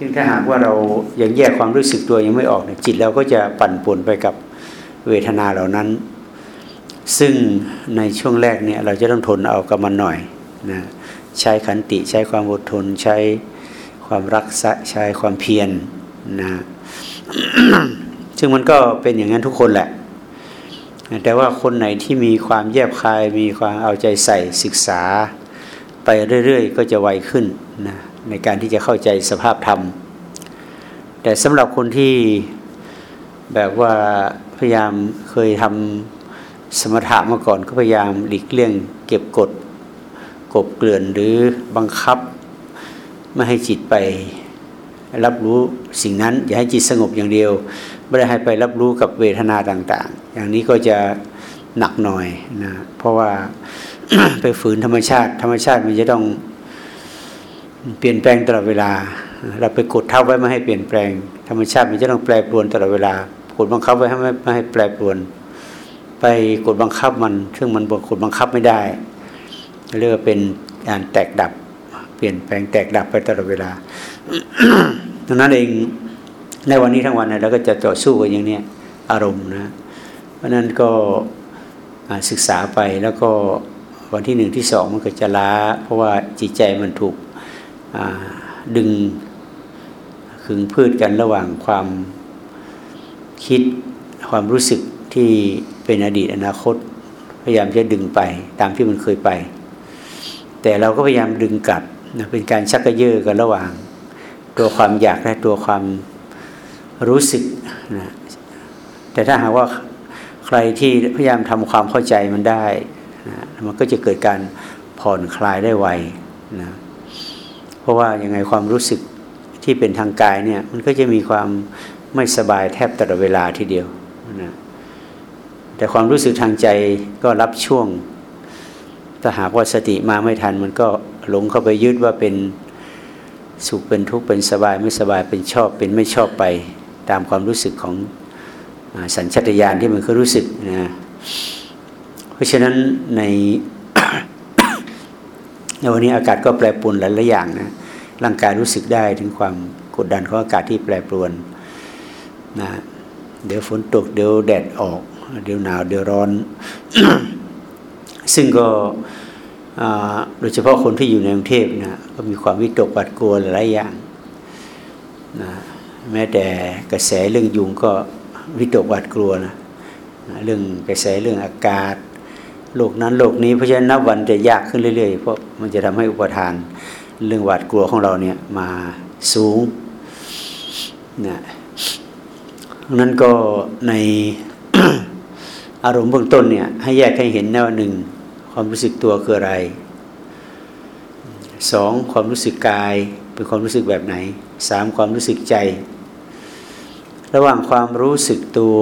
ซึ่งถ้าหากว่าเรายังแยกความรู้สึกตัวยังไม่ออกเนี่ยจิตเราก็จะปั่นป่วนไปกับเวทนาเหล่านั้น ซึ่งในช่วงแรกเนี่ยเราจะต้องทนเอากับมันหน่อยนะใช้ขันติใช้ความอดทน ใช้ความรักษาใช้ความเพียรนนะซึ่งมันก็เป็นอย่างนั้นทุกคนแหละ แต่ว่าคนไหนที่มีความแยบคายมีความเอาใจใส่ศึกษา ไปเรื่อยๆ ก็จะไวขึ้นนะ ในการที่จะเข้าใจสภาพธรรม แต่สำหรับคนที่แบบว่าพยายามเคยทำสมถะมาก่อนก็พยายามหลีกเลี่ยงเก็บกดกบเกลื่อนหรือบังคับ ไม่ให้จิตไปรับรู้สิ่งนั้น อย่าให้จิตสงบอย่างเดียว ไม่ได้ให้ไปรับรู้กับเวทนาต่าง ๆ อย่างนี้ก็จะหนักหน่อยนะเพราะว่าไปฝืนธรรมชาติ ธรรมชาติมันจะต้อง เปลี่ยนแปลงตลอดเวลา เราไปกดทับไว้ไม่ให้เปลี่ยนแปลง ธรรมชาติมันจะต้องแปรปรวนตลอดเวลากดบังคับไว้ให้ไม่ไม่ให้แปรปรวน ไปกดบังคับมัน ซึ่งมันบกดบังคับไม่ได้เรียกว่าเป็นการแตกดับ เปลี่ยนแปลงแตกดับไปตลอดเวลาดังนั้นเองในวันนี้ทั้งวันเราก็จะต่อสู้กันอย่างนี้อารมณ์นะ เพราะนั้นก็ศึกษาไปแล้วก็วันที่หนึ่งที่สองมันก็จะล้า เพราะว่าจิตใจมันถูก ดึงขึงพืชกันระหว่างความคิดความรู้สึกที่เป็นอดีตอนาคต พยายามจะดึงไปตามที่มันเคยไป แต่เราก็พยายามดึงกลับนะเป็นการชักกระเยาะกันระหว่าง ตัวความอยากและตัวความรู้สึกนะแต่ถ้าหากว่าใครที่พยายามทำความเข้าใจมันได้นะมันก็จะเกิดการผ่อนคลายได้ไวนะ ราะว่ายังไงความรู้สึกที่เป็นทางกายเนี่ยมันก็จะมีความไม่สบายแทบตลอดเวลาทีเดียวนะแต่ความรู้สึกทางใจก็รับช่วง ถ้าหากว่าสติมาไม่ทัน มันก็หลงเข้าไปยึดว่าเป็นสุขเป็นทุกข์เป็นสบายไม่สบายเป็นชอบเป็นไม่ชอบไปตามความรู้สึกของสัญชาตญาณที่มันเคยรู้สึกนะเพราะฉะนั้นใน ในวันนี้อากาศก็แปรปรวนหลายๆอย่างนะร่างกายรู้สึกได้ถึงความกดดันของอากาศที่แปรปรวนนะเดี๋ยวฝนตกเดี๋ยวแดดออก เดี๋ยวหนาวเดี๋ยวร้อน ซึ่งก็โดยเฉพาะคนที่อยู่ในกรุงเทพนะก็มีความวิตกหวาดกลัวหลายอย่างนะแม้แต่กระแสเรื่องยุงก็วิตกหวาดกลัวนะเรื่องกระแสเรื่องอากาศ โลกนั้นโลกนี้เพราะฉะนั้นนับวันจะยากขึ้นเรื่อยๆ เพราะมันจะทำให้อุปทานเรื่องหวาดกลัวของเราเนี่ยมาสูงนะนั้นก็ในอารมณ์เบื้องต้นเนี่ยให้แยกให้เห็นแนวหนึ่งความรู้สึกตัวคืออะไรสองความรู้สึกกายเป็นความรู้สึกแบบไหนสามความรู้สึกใจ ระหว่างความรู้สึกตัว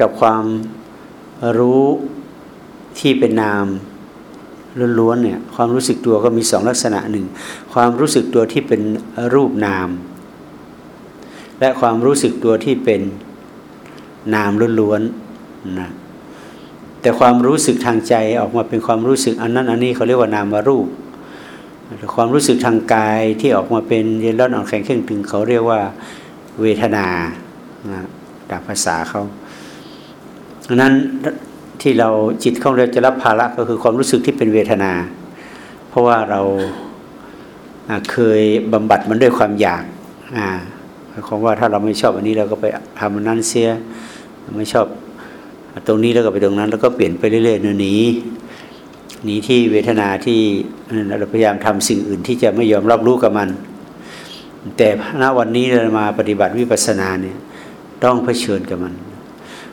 กับความรู้ ที่เป็นนามล้วนๆเนี่ยความรู้สึกตัวก็มีสองลักษณะหนึ่งความรู้สึกตัวที่เป็นรูปนาม และความรู้สึกตัวที่เป็นนามล้วนๆนะแต่ความรู้สึกทางใจออกมาเป็นความรู้สึกอันนั้นอันนี้เขาเรียกว่านามรูป ความรู้สึกทางกายที่ออกมาเป็นเย็นร้อนอ่อนแข็งเข่งตึงเขาเรียกว่าเวทนาตามภาษาเขาดังนั้น ที่เราจิตของเราจะรับภาระก็คือความรู้สึกที่เป็นเวทนา เพราะว่าเราเคยบำบัดมันด้วยความอยากหมายความว่าถ้าเราไม่ชอบอันนี้เราก็ไปทำมันนั้นเสียไม่ชอบตรงนี้แล้วก็ไปตรงนั้น แล้วก็เปลี่ยนไปเรื่อยๆหนีหนีที่เวทนาที่เราพยายามทำสิ่งอื่นที่จะไม่ยอมรับรู้กับมัน แต่ณวันนี้เรามาปฏิบัติวิปัสสนาเนี่ยต้องเผชิญกับมัน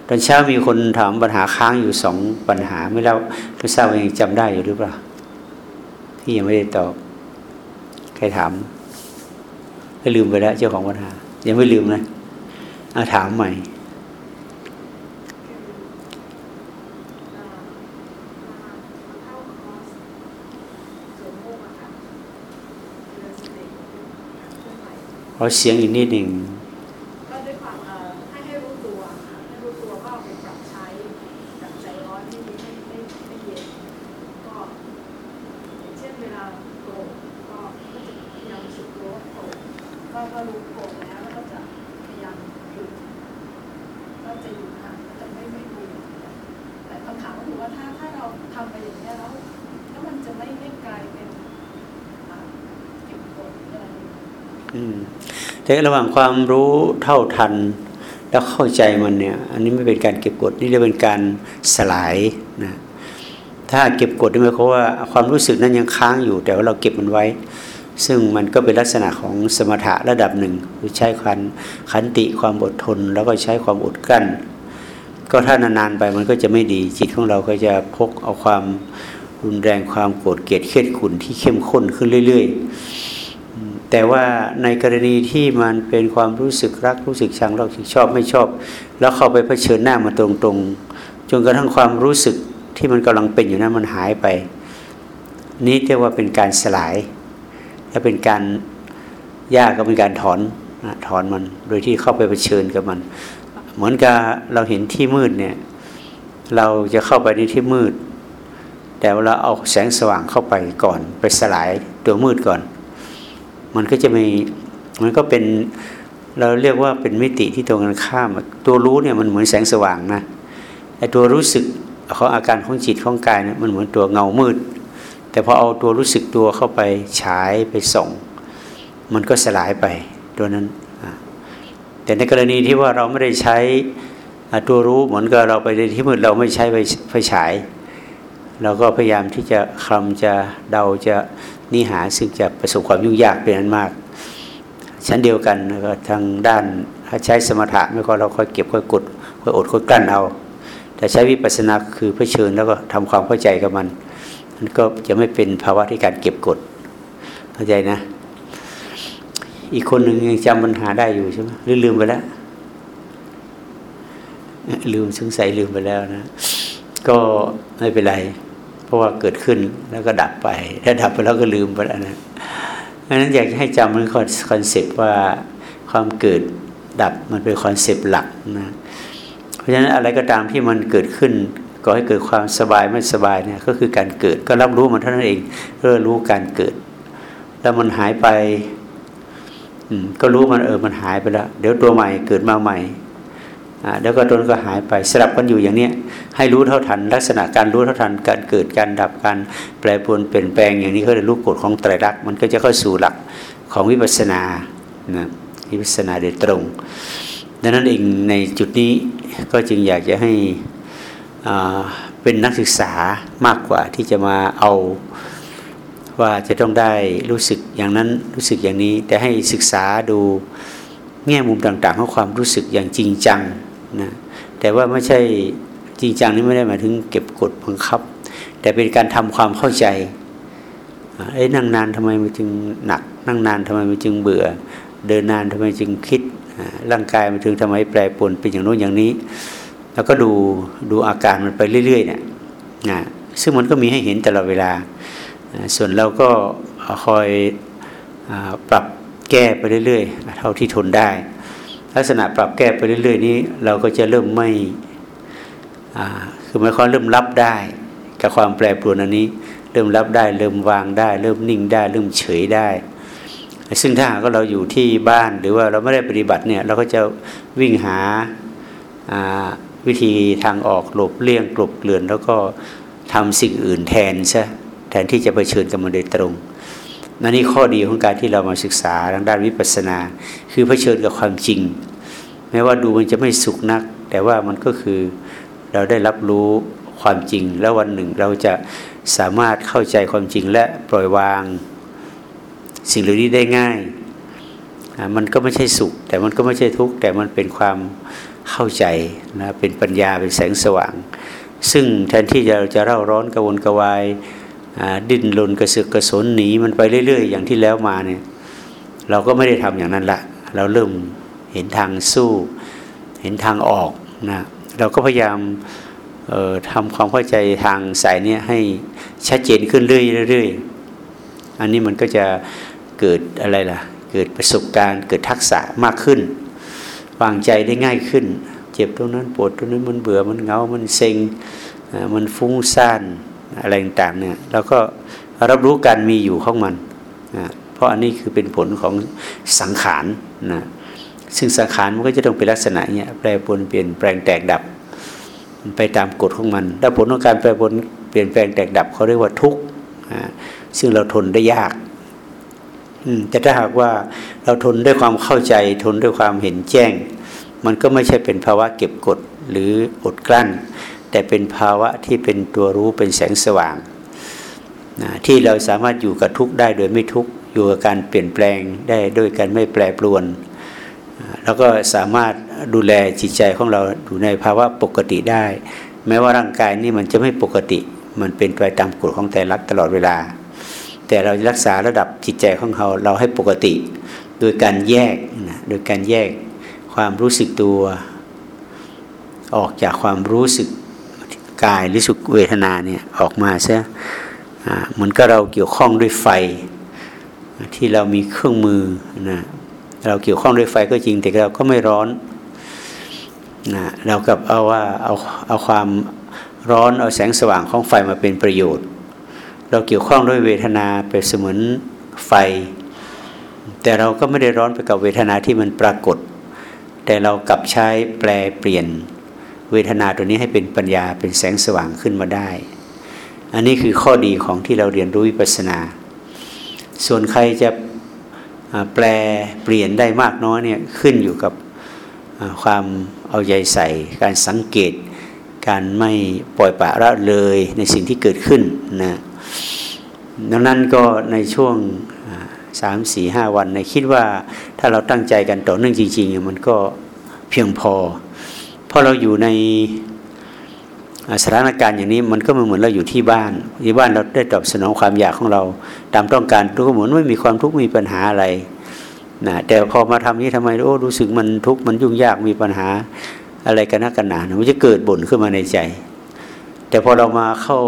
ตอนเช้ามีคนถามปัญหาค้างอยู่สองปัญหาไม่แล้วไม่ทราบว่ายังจำได้อยู่หรือเปล่าที่ยังไม่ได้ตอบใครถามก็ลืมไปแล้วเจ้าของปัญหา ยังไม่ลืมนะอาถามใหม่ขอเสียงอีกนิดหนึ่ง ก็ก็รู้โกรธแล้วแล้วก็จะพยายามหยุดก็จะหยุดห่างจะไม่ไม่ดูแต่คำถามก็คือว่าถ้าถ้าเราทำไปอย่างนี้ยแล้วแล้วมันจะไม่ไม่กลายเป็นอ่าเก็บกดอะไรอย่างเงี้ย อืม แต่ระหว่างความรู้เท่าทัน แล้วเข้าใจมันเนี่ย อันนี้ไม่เป็นการเก็บกดนี่เรียกเป็นการสลายนะถ้าเก็บกดนี่หมายความว่าความรู้สึกนั้นยังค้างอยู่ แต่ว่าเราเก็บมันไว้ ซึ่งมันก็เป็นลักษณะของสมถะระดับหนึ่งคือใช้คันขันติความอดทน แล้วก็ใช้ความอดกั้น ก็ถ้านานๆไปมันก็จะไม่ดีจิตของเราก็จะพกเอาความรุนแรงความโกรธเกลียดเครียดขุนที่เข้มข้นขึ้นเรื่อย ๆ แต่ว่าในกรณีที่มันเป็นความรู้สึกรักรู้สึกชังรู้สึกชอบไม่ชอบ แล้วเข้าไปเผชิญหน้ามาตรงๆ จนกระทั่งความรู้สึกที่มันกำลังเป็นอยู่นั้นมันหายไป นี่เรียกว่าเป็นการสลาย และเป็นการยากก็เป็นการถอนถอนมันโดยที่เข้าไปเผชิญกับมัน เหมือนกับเราเห็นที่มืดเนี่ยเราจะเข้าไปในที่มืด แต่เวลาเอาแสงสว่างเข้าไปก่อน ไปสลายตัวมืดก่อน มันก็จะมีมันก็เป็นเราเรียกว่าเป็นมิติที่ตรงกันข้าม ตัวรู้เนี่ยมันเหมือนแสงสว่างนะไอ้ตัวรู้สึกของอาการของจิตของกายเนี่ยมันเหมือนตัวเงามืด แต่พอเอาตัวรู้สึกตัวเข้าไปฉายไปส่องมันก็สลายไปตัวนั้น แต่ในกรณีที่ว่าเราไม่ได้ใช้ตัวรู้เหมือนกับเราไปในที่มืดเราไม่ใช้ไฟไฟฉาย เราก็พยายามที่จะคลำจะเดาจะนิหาซึ่งจะประสบความยุ่งยากเป็นอันมาก ชั้นเดียวกันแล้วก็ทางด้านถ้าใช้สมถะไม่ก็เราค่อยเก็บค่อยกดค่อยอดค่อยกลั้นเอา แต่ใช้วิปัสสนาคือเผชิญแล้วก็ทำความเข้าใจกับมันมันก็จะไม่เป็นภาวะที่การเก็บกดเข้าใจนะ อีกคนหนึ่งยังจำปัญหาได้อยู่ใช่ไหมหรือลืมไปแล้วลืมสงสัยลืมไปแล้วนะ ก็ไม่เป็นไร เพราะว่าเกิดขึ้นแล้วก็ดับไปถ้าดับไปแล้วก็ลืมไปแล้วนะเพราะฉะนั้นอยากให้จำมัน concept ว่าความเกิดดับมันเป็น concept หลักนะเพราะฉะนั้นอะไรก็ตามที่มันเกิดขึ้นก่อให้เกิดความสบายไม่สบายเนี่ยก็คือการเกิดก็รับรู้มันเท่านั้นเองเพื่อรู้การเกิด แล้วมันหายไปก็รู้มันเออมันหายไปแล้ว เดี๋ยวตัวใหม่เกิดมาใหม่ แล้วก็ตนก็หายไปสลับกันอยู่อย่างเนี้ยให้รู้เท่าทัน ลักษณะการรู้เท่าทันการเกิดการดับการแปรปรวนเปลี่ยนแปลงอย่างนี้ก็เรียกรู้กฎของไตรลักษณ์มันก็จะเข้าสู่หลักของวิปัสสนานะวิปัสสนาโดยตรง ดังนั้นเองในจุดนี้ก็จึงอยากจะให้อ่าเป็นนักศึกษามากกว่าที่จะมาเอาว่าจะต้องได้รู้สึกอย่างนั้นรู้สึกอย่างนี้ แต่ให้ศึกษาดูแง่มุมต่างๆของความรู้สึกอย่างจริงจัง นะแต่ว่าไม่ใช่จริงจังนี่ไม่ได้หมายถึงเก็บกดบังคับ แต่เป็นการทำความเข้าใจเอ้ยนั่งนานทำไมมันจึงหนัก นั่งนานทำไมมันจึงเบื่อ เดินนานทำไมจึงคิดร่างกายมันถึงทำไมแปรปรวนเป็นอย่างโน้นอย่างนี้ แล้วก็ดูดูอาการมันไปเรื่อยๆเนี่ยนะซึ่งมันก็มีให้เห็นตลอดเวลา ส่วนเราก็คอยอปรับแก้ไปเรื่อยๆ เท่าที่ทนได้ ลักษณะปรับแก้ไปเรื่อย ๆ นี้ เราก็จะเริ่มไม่คือหมายความเริ่มรับได้ กับความแปรปรวนอันนี้ เริ่มรับได้ เริ่มวางได้ เริ่มนิ่งได้ เริ่มเฉยได้ ซึ่งถ้าหากเราอยู่ที่บ้านหรือว่าเราไม่ได้ปฏิบัติเนี่ยเราก็จะวิ่งหาาวิธีทางออกหลบเลี่ยงกลบเกลื่อนแล้วก็ทำสิ่งอื่นแทนซะแทนที่จะไปเชิญกับมันโดยตรง นั่นนี่ข้อดีของการที่เรามาศึกษาทางด้านวิปัสสนา คือเผชิญกับความจริง แม้ว่าดูมันจะไม่สุขนัก แต่ว่ามันก็คือเราได้รับรู้ความจริง แล้ววันหนึ่งเราจะสามารถเข้าใจความจริงและปล่อยวาง สิ่งเหล่านี้ได้ง่าย มันก็ไม่ใช่สุข แต่มันก็ไม่ใช่ทุกข์แต่มันเป็นความเข้าใจนะเป็นปัญญาเป็นแสงสว่าง ซึ่งแทนที่จะจะเร่าร้อนกระวนกระวาย ดิ้นรนกระเสือกกระสนหนีมันไปเรื่อย ๆ อย่างที่แล้วมาเนี่ยเราก็ไม่ได้ทำอย่างนั้นละเราเริ่มเห็นทางสู้ เห็นทางออกนะเราก็พยายามเอ่อทำความเข้าใจทางสายเนี้ยให้ชัดเจนขึ้นเรื่อยๆอันนี้มันก็จะเกิดอะไรล่ะ เกิดประสบการณ์เกิดทักษะมากขึ้น วางใจได้ง่ายขึ้น เจ็บตรงนั้นปวดตรงนั้นมันเบื่อมันเงา มันเซ็งมันฟุ้งซ่าน อะไรต่างๆเนี่ยเราก็รับรู้การมีอยู่ของมันอ่าเพราะอันนี้คือเป็นผลของสังขารนะซึ่งสังขารมันก็จะต้องเป็นลักษณะเนี้ยแปรปรวนเปลี่ยนแปลงแตกดับไปตามกฎของมันแล้วผลของการแปรปรวนเปลี่ยนแปลงแตกดับเขาเรียกว่าทุกข์ซึ่งเราทนได้ยากแต่ถ้าหากว่าเราทนด้วยความเข้าใจทนด้วยความเห็นแจ้ง มันก็ไม่ใช่เป็นภาวะเก็บกดหรืออดกลั้น แต่เป็นภาวะที่เป็นตัวรู้เป็นแสงสว่างนะที่เราสามารถอยู่กับทุกข์ได้โดยไม่ทุกข์อยู่กับการเปลี่ยนแปลงได้ด้วยการไม่แปรปรวน แล้วก็สามารถดูแลจิตใจของเราอยู่ในภาวะปกติได้ แม้ว่าร่างกายนี่มันจะไม่ปกติ มันเป็นไปตามกฎของแต่ลักตลอดเวลา แต่เรารักษาระดับจิตใจของเราเราให้ปกติ โดยการแยกนะโดยการแยกความรู้สึกตัว ออกจากความรู้สึก กายหรือสุขเวทนาเนี่ยออกมาซะเหมือนกับเราเกี่ยวข้องด้วยไฟ ที่เรามีเครื่องมือนะเราเกี่ยวข้องด้วยไฟก็จริงแต่เราก็ไม่ร้อนนะเรากับเอาว่าเอาเอาความร้อนเอาแสงสว่างของไฟมาเป็นประโยชน์ เราเกี่ยวข้องด้วยเวทนาเป็นเสมือนไฟ แต่เราก็ไม่ได้ร้อนไปกับเวทนาที่มันปรากฏ แต่เรากลับใช้แปลเปลี่ยน เวทนาตัวนี้ให้เป็นปัญญาเป็นแสงสว่างขึ้นมาได้ อันนี้คือข้อดีของที่เราเรียนรู้วิปัสสนา ส่วนใครจะแปลเปลี่ยนได้มากน้อยเนี่ยขึ้นอยู่กับความเอาใจใส่ การสังเกต การไม่ปล่อยปละละเลยในสิ่งที่เกิดขึ้นนะดังนั้นก็ในช่วงสามสี่ห้าวันในคิดว่าถ้าเราตั้งใจกันต่อเนื่องจริง ๆ มันก็เพียงพอ พราะเราอยู่ในสถานการณ์อย่างนี้มันก็เหมือนเราอยู่ที่บ้านที่บ้านเราได้ตอบสนองความอยากของเรา ตามต้องการทุกเหมือนไม่มีความทุกข์มีปัญหาอะไรนะแต่พอมาทำนี้ทำไมโอ้รู้สึกมันทุกข์มันยุ่งยากมีปัญหาอะไรกันนักกันหนามันจะเกิดบ่นขึ้นมาในใจ แต่พอเรามาเข้า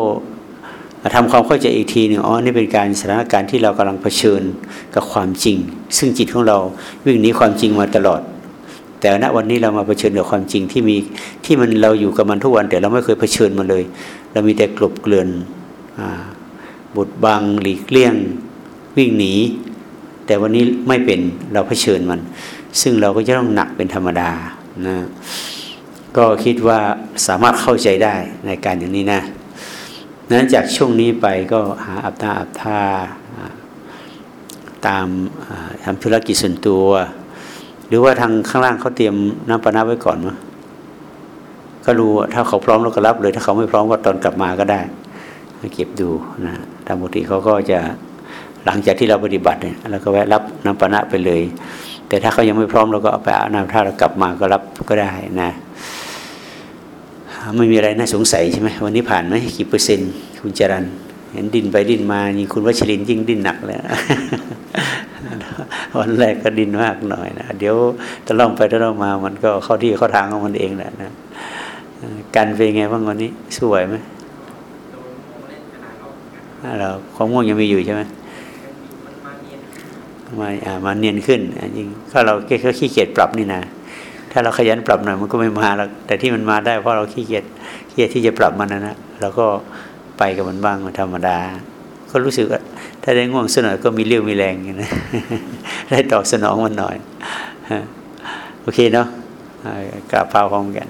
ทำความเข้าใจอีกทีหนึ่งอ๋อนี่เป็นการสถานการณ์ที่เรากำลังเผชิญกับความจริง ซึ่งจิตของเราวิ่งหนีความจริงมาตลอด แต่ณวันนี้เรามาเผชิญกับความจริงที่มีที่มันเราอยู่กับมันทุกวัน แต่เราไม่เคยเผชิญมันเลย เรามีแต่กลบเกลื่อนบุดบังหลีกเลี่ยงวิ่งหนี แต่วันนี้ไม่เป็นเราเผชิญมัน ซึ่งเราก็จะต้องหนักเป็นธรรมดานะก็คิดว่าสามารถเข้าใจได้ในการอย่างนี้นะนั้นจากช่วงนี้ไปก็หาอับตาอับท่าตามทำธุรกิจส่วนตัว หรือว่าทางข้างล่างเขาเตรียมน้ำปนาไว้ก่อนมั้ยก็รู้ถ้าเขาพร้อมเราก็รับเลย ถ้าเขาไม่พร้อมก็ตอนกลับมาก็ได้เก็บดูนะตามปกติเขาก็จะหลังจากที่เราปฏิบัติเนี่ยเราก็แวะรับน้ำปนะไปเลย แต่ถ้าเขายังไม่พร้อมเราก็เอาไปอาน้ำถ้าเรากลับมาก็รับก็ได้นะไม่มีอะไรน่าสงสัยใช่ไหมวันนี้ผ่านไหมกี่เปอร์เซ็นต์คุณจรันเห็นดินไปดินมานี่คุณวัชรินยิ่งดินหนักเลย วันแรกก็ดินมากหน่อยนะเดี๋ยวตะล่อมไปตะล่อมมามันก็เข้าที่เข้าทางของมันเองแหละนะกันเป็นไงบ้างวันนี้สวยไหมเราความง่วงยังมีอยู่ใช่ไหมมาอ่ามาเนียนขึ้นจริงถ้าเราแค่ขี้เกียจปรับนี่นะถ้าเราขยันปรับหน่อยมันก็ไม่มาแล้วแต่ที่มันมาได้เพราะเราขี้เกียจขี้เกียจที่จะปรับมันนะนะเราก็ไปกับมันบ้างธรรมดา ก็รู้สึก ถ้าได้ง่วงสักหน่อยก็มีเรี่ยวมีแรงอย่างนะได้ตอบสนองมันหน่อยโอเคเนาะกราบพาพร้อมกัน